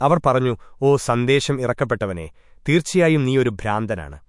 അവർ പറഞ്ഞു ഓ സന്ദേശം ഇറക്കപ്പെട്ടവനെ തീർച്ചയായും നീ ഒരു ഭ്രാന്തനാണ്.